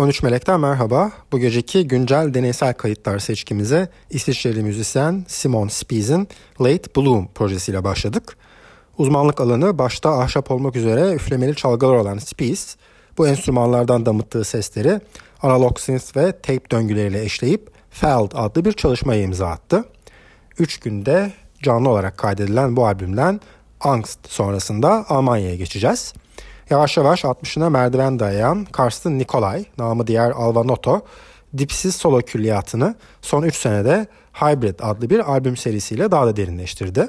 13 Melek'ten merhaba. Bu geceki güncel deneysel kayıtlar seçkimize İsviçreli müzisyen Simon Spies'in Late Bloom projesiyle başladık. Uzmanlık alanı başta ahşap olmak üzere üflemeli çalgılar olan Spies, bu enstrümanlardan damıttığı sesleri analog synth ve tape döngüleriyle eşleyip Feld adlı bir çalışmaya imza attı. 3 günde canlı olarak kaydedilen bu albümden Angst sonrasında Almanya'ya geçeceğiz. Yavaş yavaş 60'ına merdiven dayayan Karsten Nikolay, namı diğer Alvanotto, dipsiz solo külliyatını son 3 senede Hybrid adlı bir albüm serisiyle daha da derinleştirdi.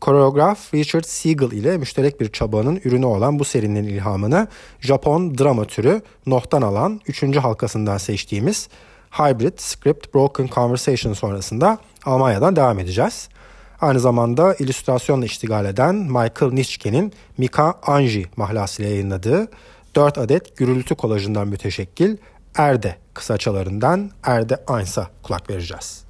Koreograf Richard Siegel ile müşterek bir çabanın ürünü olan bu serinin ilhamını Japon drama türü Noh'tan alan 3. halkasından seçtiğimiz Hybrid Script Broken Conversation sonrasında Almanya'dan devam edeceğiz. Aynı zamanda illüstrasyonla iştigal eden Michael Nitschke'nin Mika Anji mahlasıyla yayınladığı 4 adet gürültü kolajından müteşekkil Erde kısaçalarından Erde Eins'a kulak vereceğiz.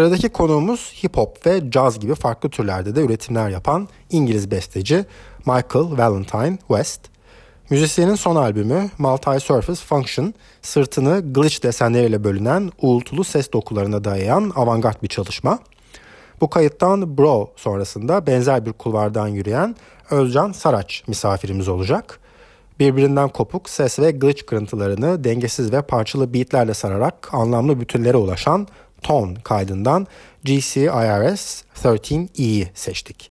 Sıradaki konuğumuz hip hop ve caz gibi farklı türlerde de üretimler yapan İngiliz besteci Michael Valentine West. Müzisyenin son albümü Multi-Surface Function, sırtını glitch desenleriyle bölünen uğultulu ses dokularına dayayan avantgard bir çalışma. Bu kayıttan Bro sonrasında benzer bir kulvardan yürüyen Özcan Saraç misafirimiz olacak. Birbirinden kopuk ses ve glitch kırıntılarını dengesiz ve parçalı beatlerle sararak anlamlı bütünlere ulaşan Tone kaydından GCIRS 13E'yi seçtik.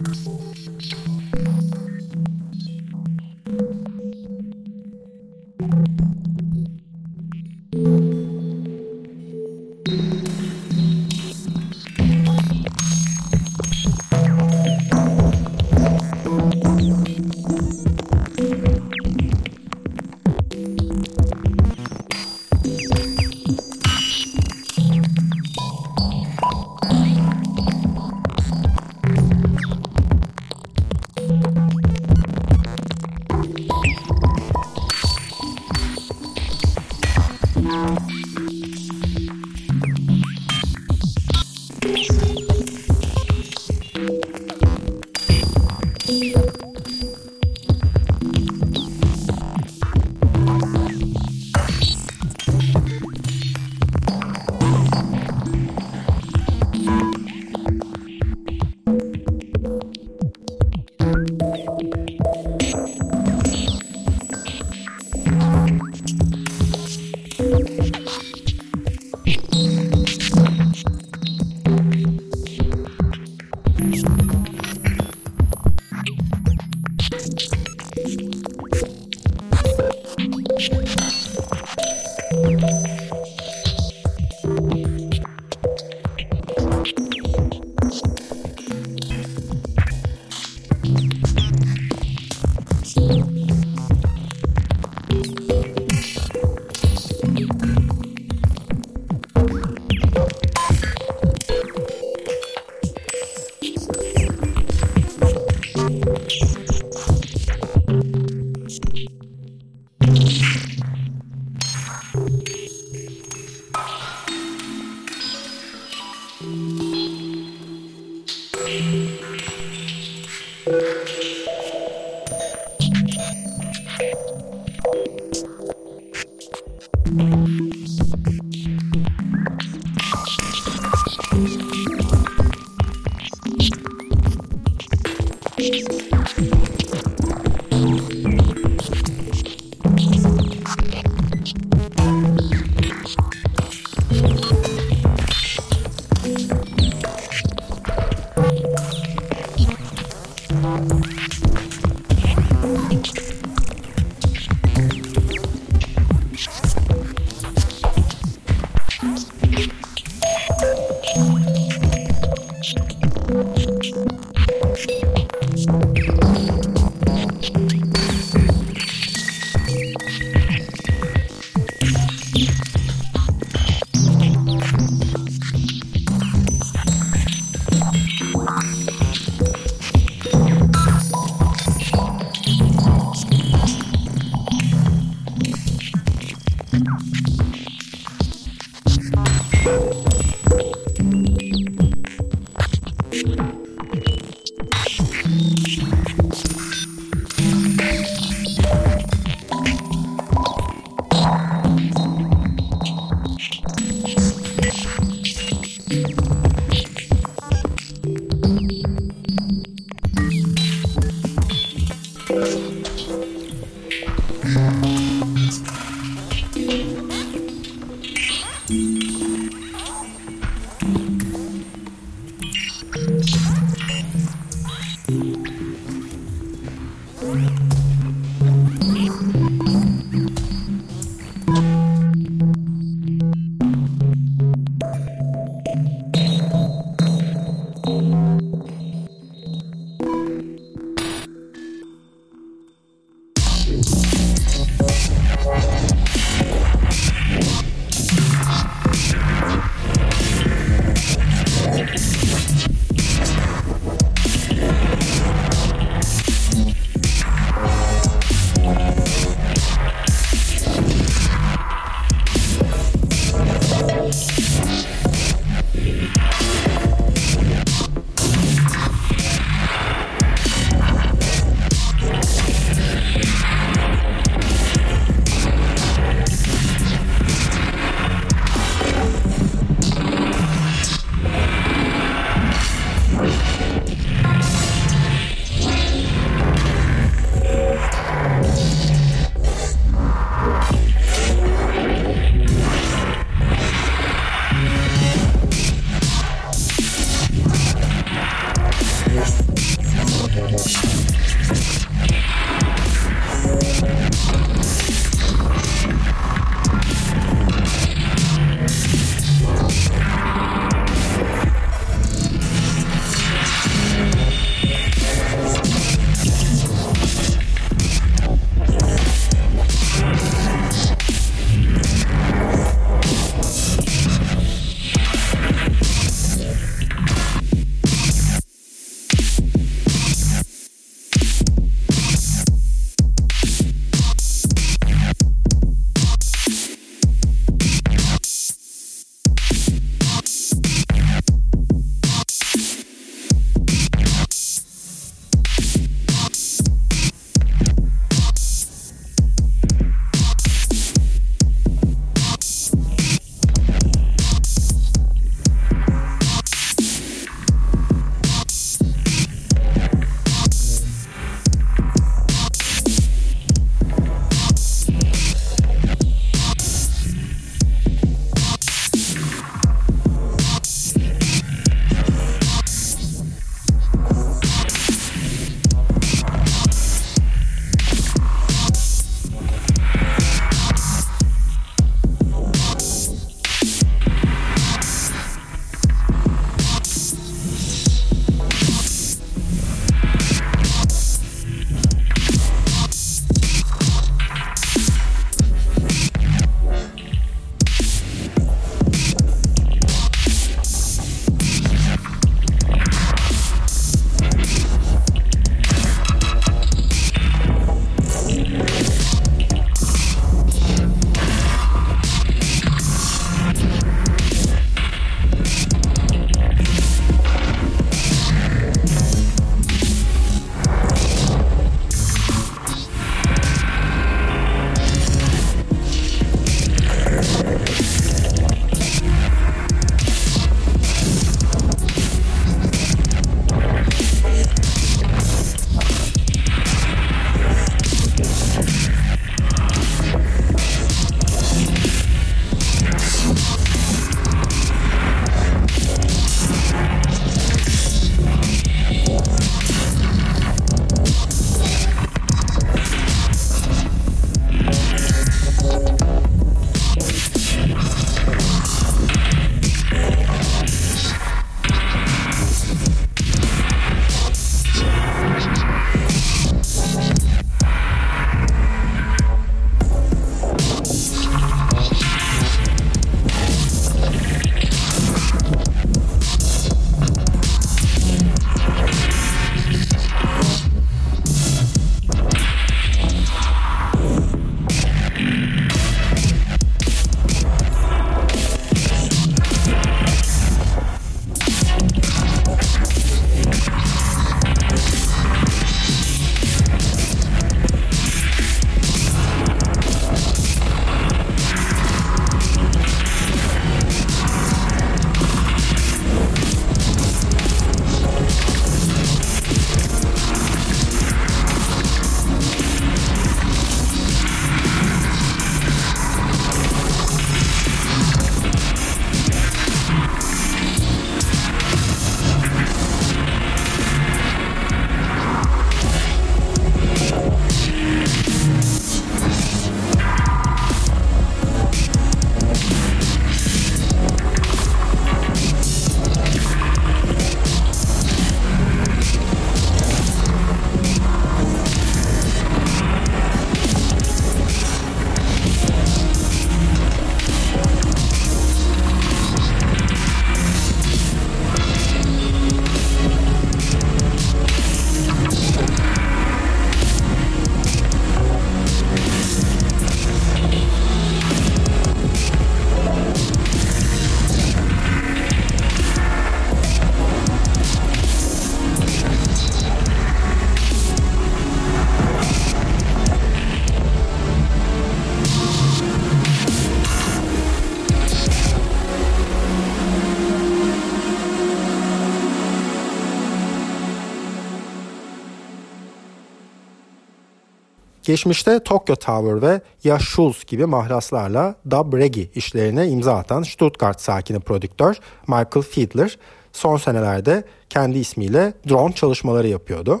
Geçmişte Tokyo Tower ve Ya Schulz gibi mahlaslarla dub reggae işlerine imza atan Stuttgart sakini prodüktör Michael Fiedler son senelerde kendi ismiyle drone çalışmaları yapıyordu.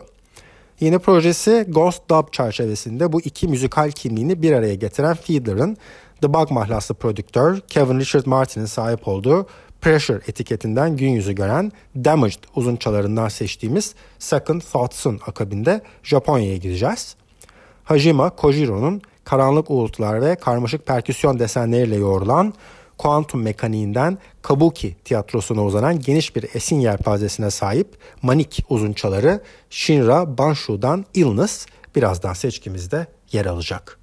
Yeni projesi Ghost Dub çerçevesinde bu iki müzikal kimliğini bir araya getiren Fiedler'ın The Bug mahlaslı prodüktör Kevin Richard Martin'in sahip olduğu Pressure etiketinden gün yüzü gören Damaged uzunçalarından seçtiğimiz Second Thoughts'un akabinde Japonya'ya gideceğiz. Hajima Kojiro'nun karanlık uğultular ve karmaşık perküsyon desenleriyle yoğrulan kuantum mekaniğinden kabuki tiyatrosuna uzanan geniş bir esin yelpazesine sahip manik uzunçaları Shinra Banshu'dan Illness birazdan seçkimizde yer alacak.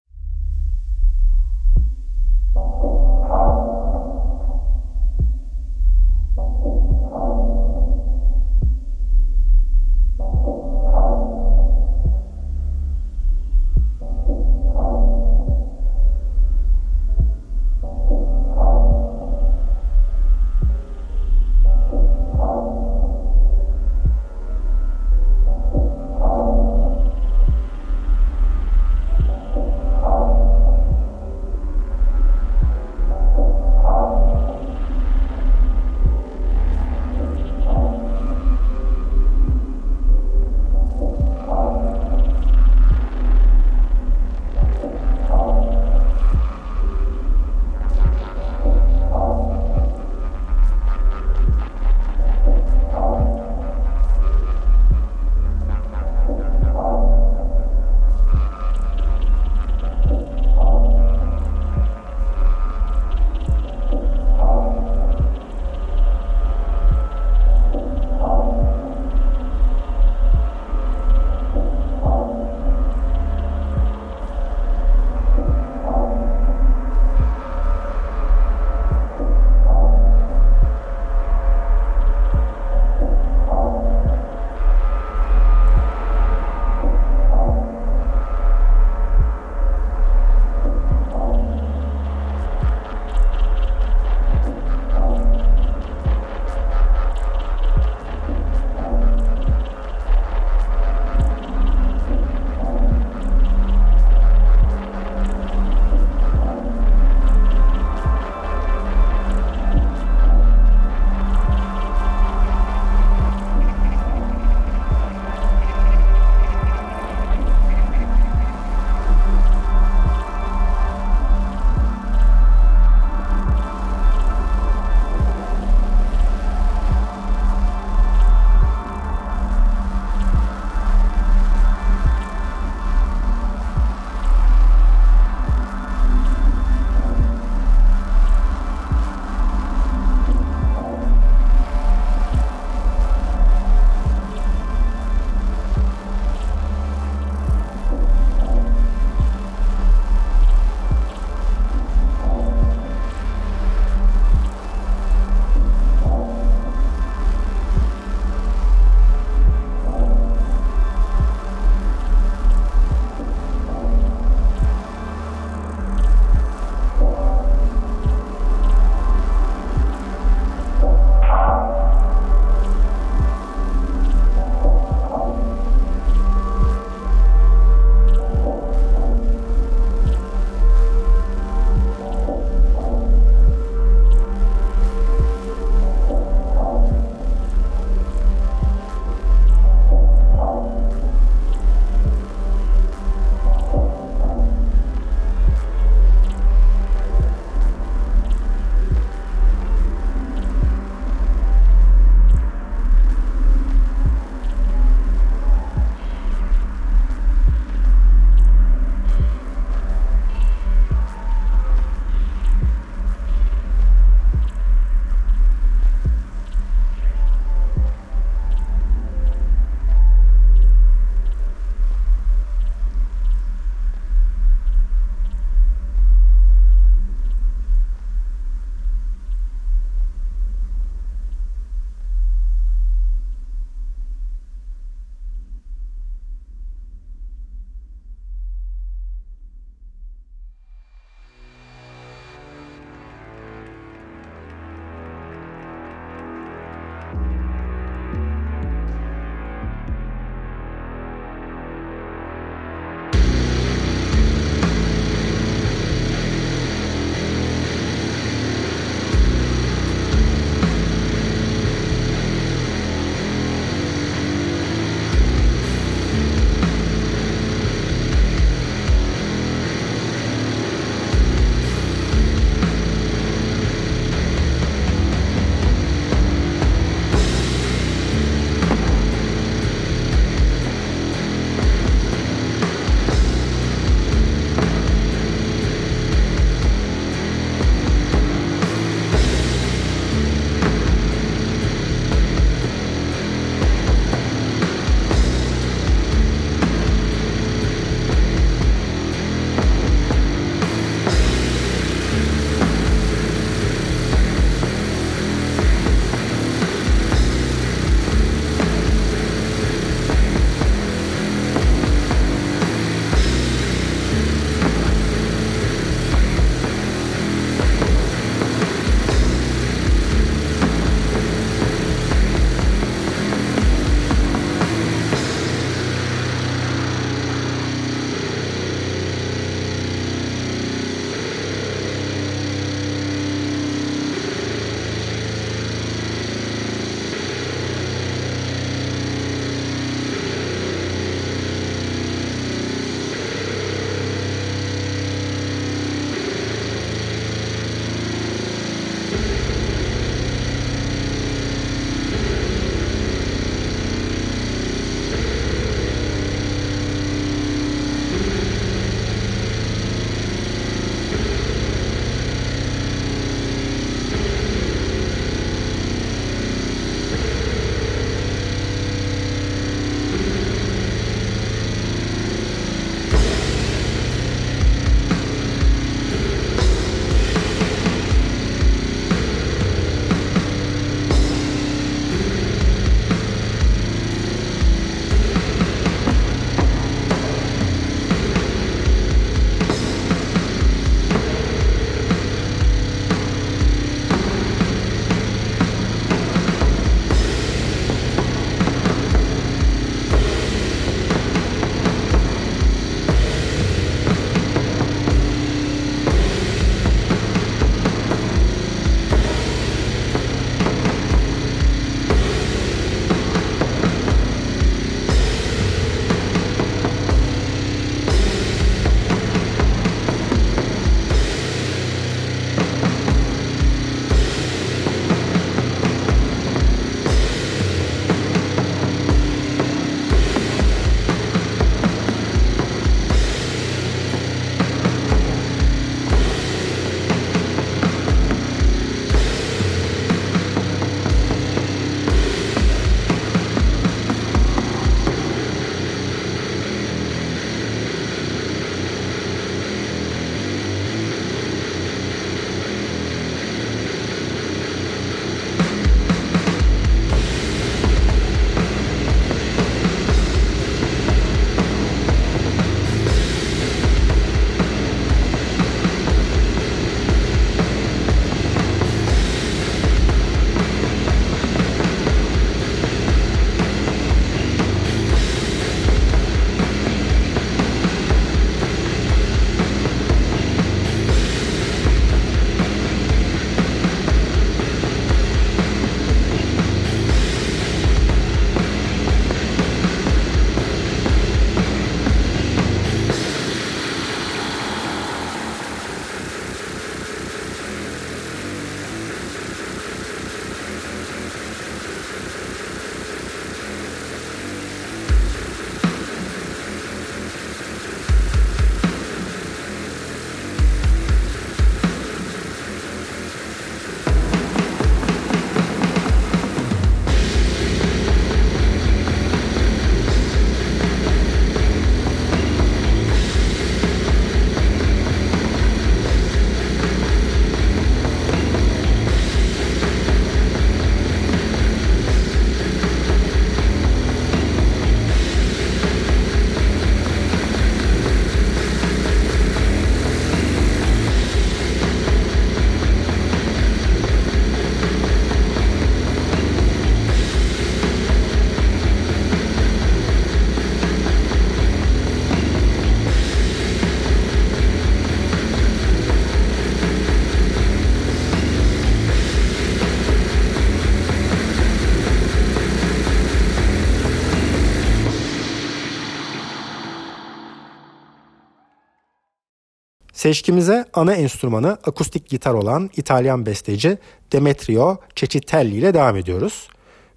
Seçkimize ana enstrümanı akustik gitar olan İtalyan besteci Demetrio Cecitelli ile devam ediyoruz.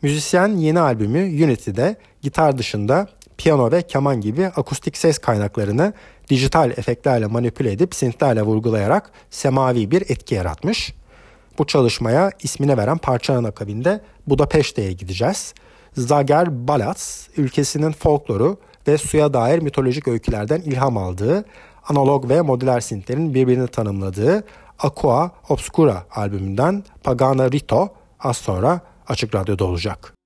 Müzisyen yeni albümü Unity'de gitar dışında piyano ve keman gibi akustik ses kaynaklarını dijital efektlerle manipüle edip synthlerle vurgulayarak semavi bir etki yaratmış. Bu çalışmaya ismine veren parçanın akabinde Budapeşte'ye gideceğiz. Zager Balats, ülkesinin folkloru ve suya dair mitolojik öykülerden ilham aldığı, analog ve modüler synthlerin birbirini tanımladığı Aqua Obscura albümünden Pagana Rito az sonra Açık Radyo'da olacak.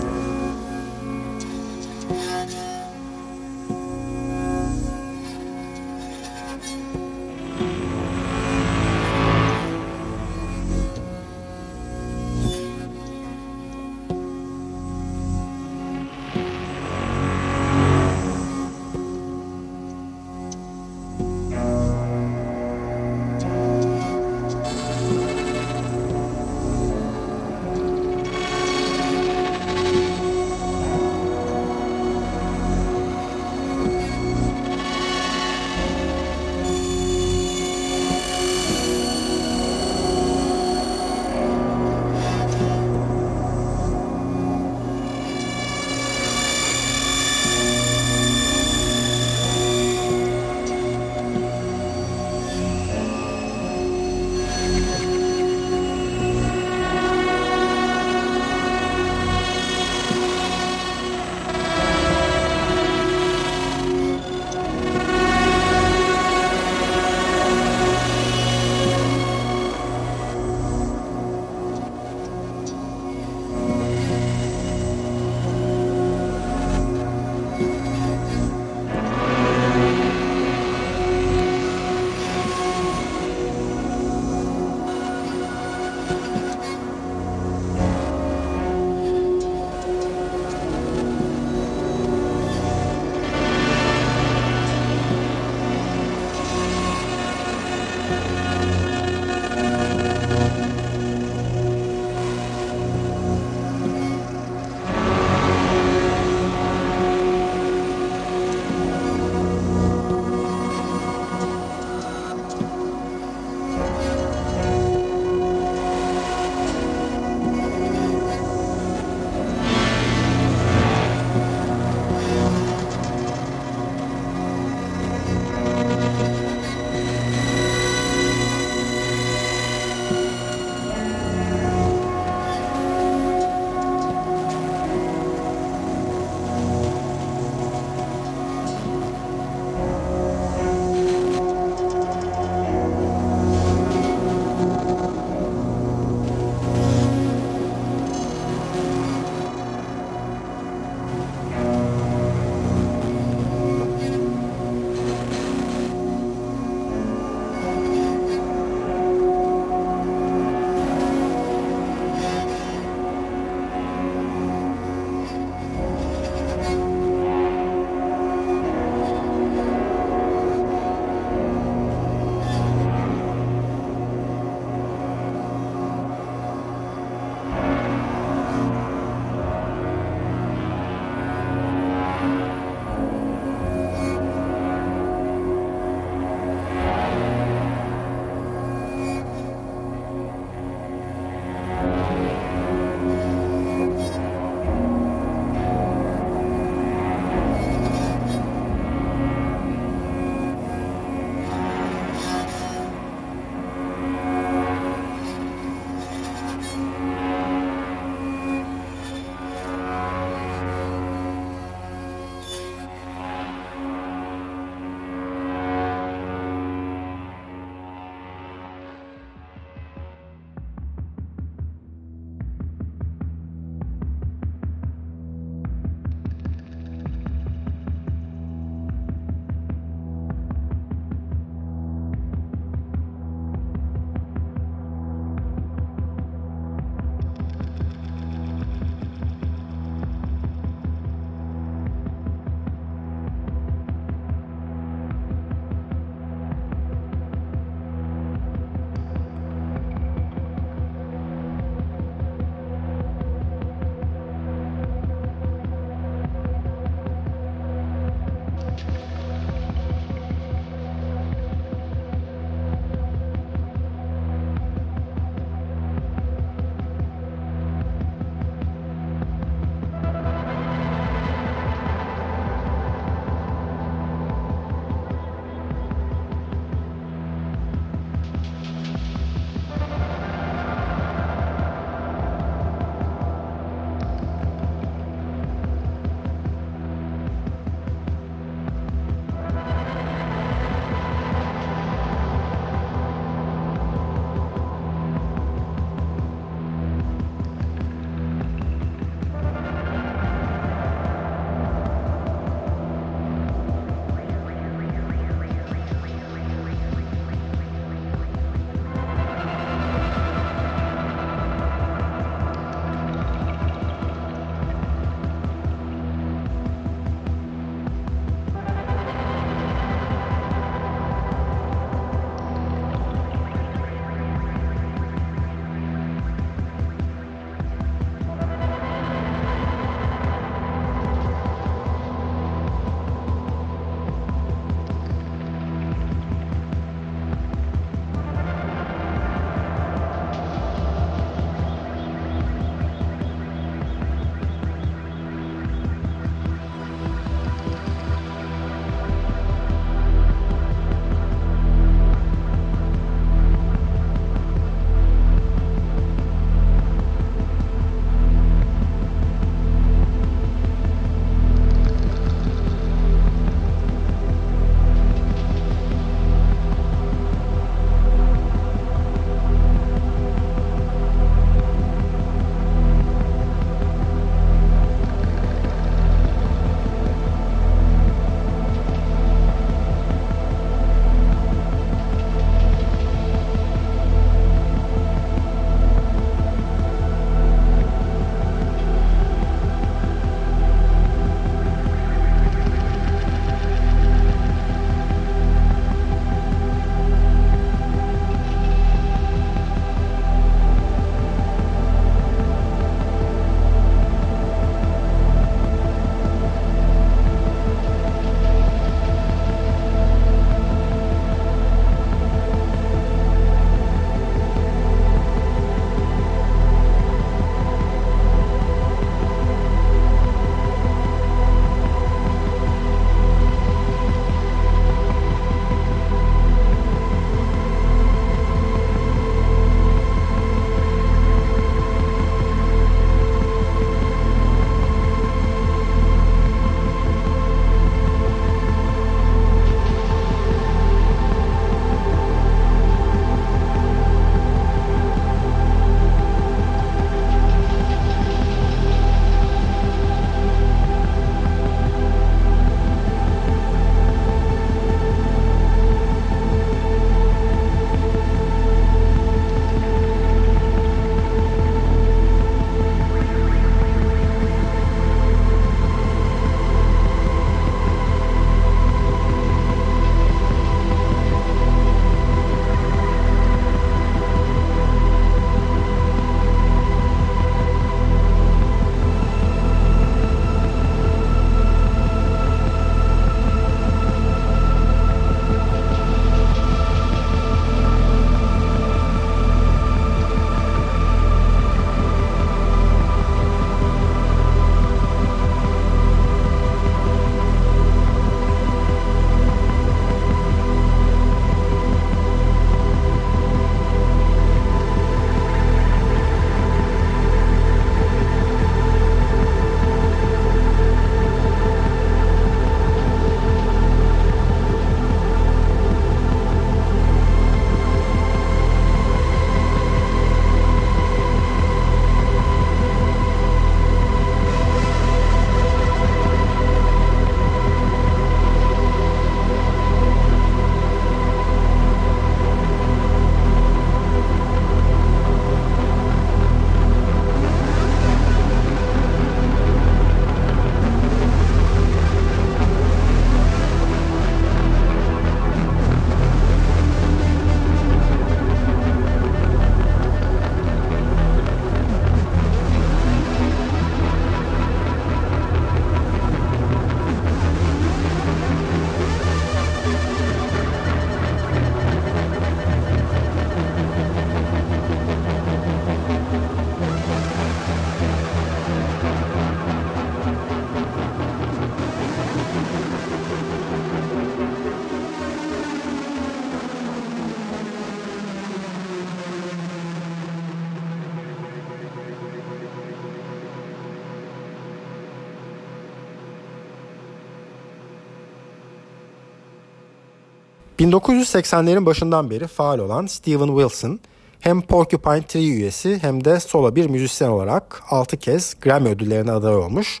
1980'lerin başından beri faal olan Steven Wilson hem Porcupine Tree üyesi hem de solo bir müzisyen olarak 6 kez Grammy ödüllerine aday olmuş.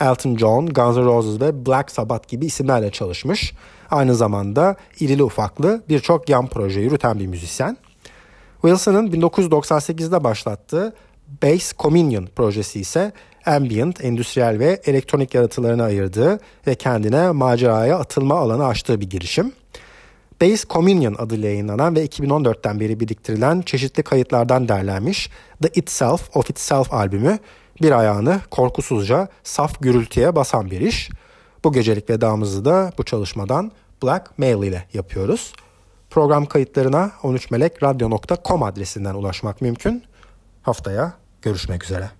Elton John, Guns N' Roses ve Black Sabbath gibi isimlerle çalışmış. Aynı zamanda irili ufaklı birçok yan proje yürüten bir müzisyen. Wilson'ın 1998'de başlattığı Bass Communion projesi ise ambient, endüstriyel ve elektronik yaratılarına ayırdığı ve kendine maceraya atılma alanı açtığı bir girişim. Bass Communion adıyla yayınlanan ve 2014'ten beri biriktirilen çeşitli kayıtlardan derlenmiş The Itself of Itself albümü bir ayağını korkusuzca saf gürültüye basan bir iş. Bu gecelik vedamızı da bu çalışmadan Black Mail ile yapıyoruz. Program kayıtlarına 13melekradyo.com adresinden ulaşmak mümkün. Haftaya görüşmek üzere.